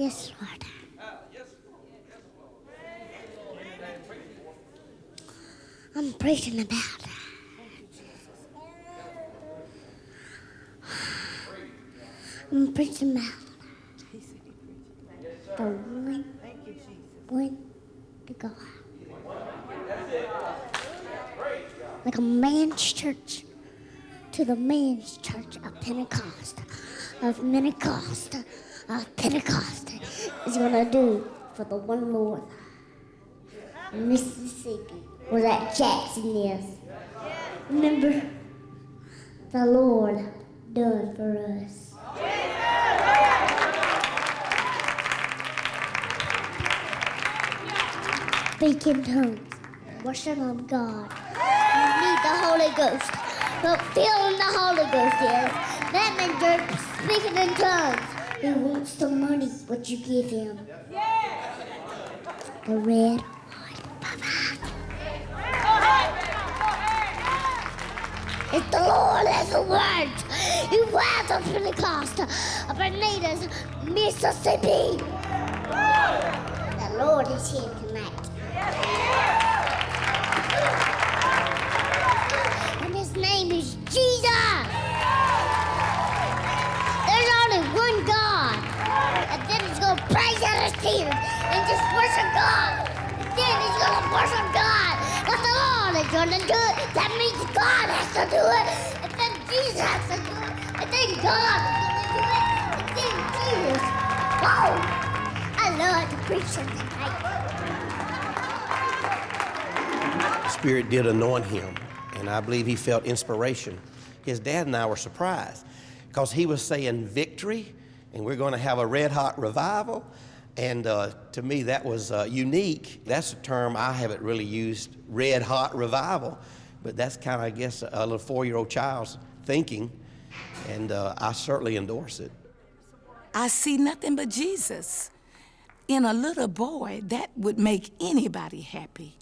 Yes, Lord. I'm preaching about I'm preaching about the one, one to God. Like a man's church to the man's church of Pentecost, of Pentecost, of Pentecost is gonna do for the one Lord. Mississippi, where that Jackson is. Remember the Lord done for us. Speak in tongues. Worship of God. You need the Holy Ghost. But feeling the Holy Ghost is that means you're speaking in tongues. He wants the money what you give him. The red It's the Lord as the word. You was of Pentecost Bermuda's, Mississippi. To God. But the Lord is going to do it. That means God has to do it. And then Jesus has to do it. And then God is going to do it. And then Jesus. Whoa! I love to preach something tonight. Spirit did anoint him, and I believe he felt inspiration. His dad and I were surprised because he was saying victory, and we're going to have a red hot revival. And uh, to me, that was uh, unique. That's a term I haven't really used, red hot revival. But that's kind of, I guess, a little four year old child's thinking. And uh, I certainly endorse it. I see nothing but Jesus. In a little boy, that would make anybody happy.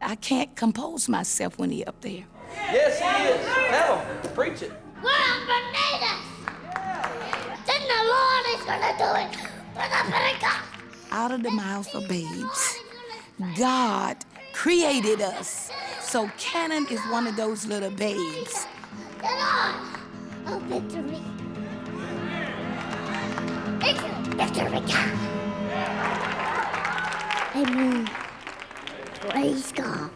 I can't compose myself when he up there. Yes, he is. Tell him. Preach it. We're on Bermudas. Then the Lord is going to do it for the Pentecost. Out of the mouths of babes, God created us. So Cannon is one of those little babes. Victory. Victory. Amen. Praise God.